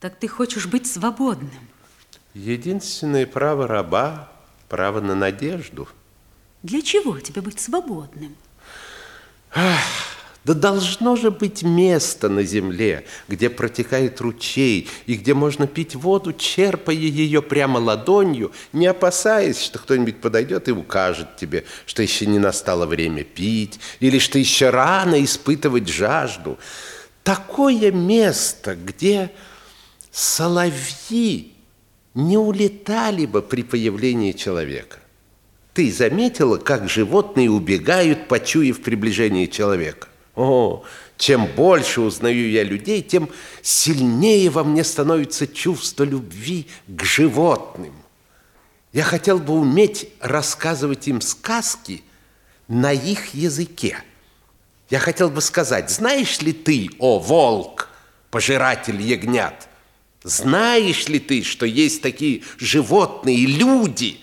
Так ты хочешь быть свободным? Единственное право раба – право на надежду. Для чего тебе быть свободным? Ах, да должно же быть место на земле, где протекает ручей и где можно пить воду, черпая ее прямо ладонью, не опасаясь, что кто-нибудь подойдет и укажет тебе, что еще не настало время пить, или что еще рано испытывать жажду. Такое место, где соловьи не улетали бы при появлении человека. Ты заметила, как животные убегают, почуяв приближение человека? О, чем больше узнаю я людей, тем сильнее во мне становится чувство любви к животным. Я хотел бы уметь рассказывать им сказки на их языке. Я хотел бы сказать, знаешь ли ты, о волк, пожиратель ягнят, знаешь ли ты, что есть такие животные, люди,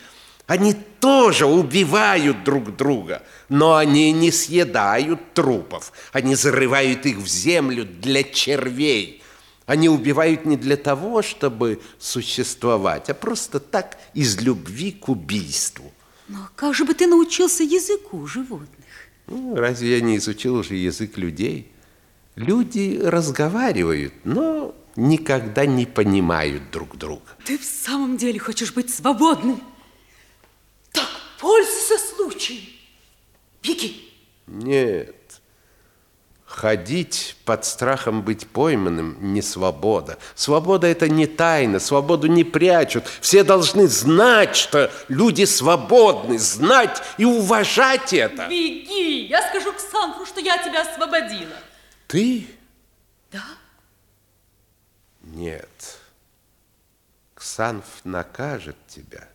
они тоже убивают друг друга, но они не съедают трупов, они зарывают их в землю для червей. Они убивают не для того, чтобы существовать, а просто так из любви к убийству. Но как же бы ты научился языку животных? Ну, разве я не изучил уже язык людей? Люди разговаривают, но никогда не понимают друг друга. Ты в самом деле хочешь быть свободным? Так пользуйся случаем. Беги. Нет. Ходить под страхом быть пойманным не свобода. Свобода это не тайна, свободу не прячут. Все должны знать, что люди свободны, знать и уважать это. Беги, я скажу к Санфу, что я тебя освободила. Ты? Да. Нет. Ксанф накажет тебя.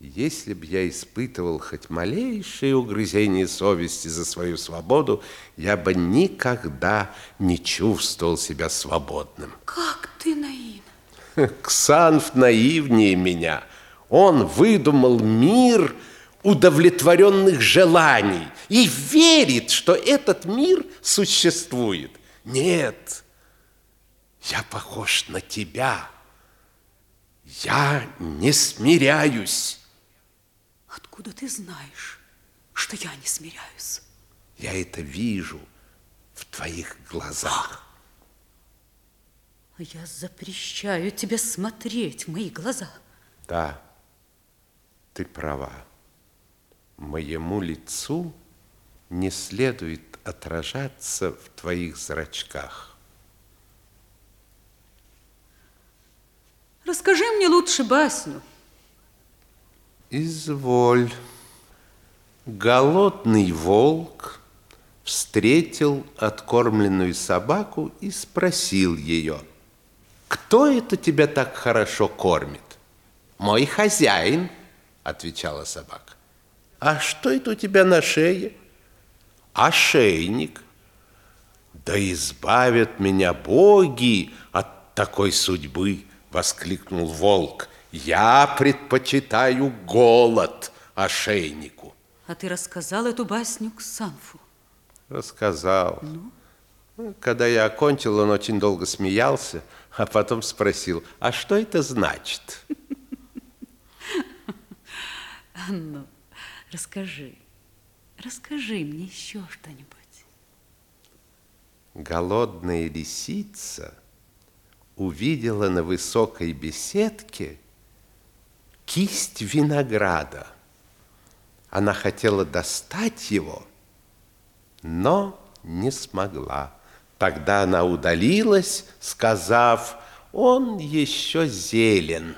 Если б я испытывал хоть малейшее угрызение совести за свою свободу, я бы никогда не чувствовал себя свободным. Как ты наивен. Ксанф наивнее меня. Он выдумал мир удовлетворенных желаний и верит, что этот мир существует. Нет, я похож на тебя. Я не смиряюсь. Откуда ты знаешь, что я не смиряюсь? Я это вижу в твоих глазах. А я запрещаю тебе смотреть в мои глаза. Да, ты права. Моему лицу не следует отражаться в твоих зрачках. Расскажи мне лучше басню. Изволь. Голодный волк встретил откормленную собаку и спросил ее, «Кто это тебя так хорошо кормит?» «Мой хозяин», — отвечала собака. «А что это у тебя на шее?» «Ошейник». «Да избавят меня боги от такой судьбы!» Воскликнул волк. Я предпочитаю голод ошейнику. А ты рассказал эту басню к Санфу? Рассказал. Ну? Когда я окончил, он очень долго смеялся, а потом спросил, а что это значит? Ну, расскажи, расскажи мне еще что-нибудь. Голодная лисица – увидела на высокой беседке кисть винограда. Она хотела достать его, но не смогла. Тогда она удалилась, сказав, он еще зелен.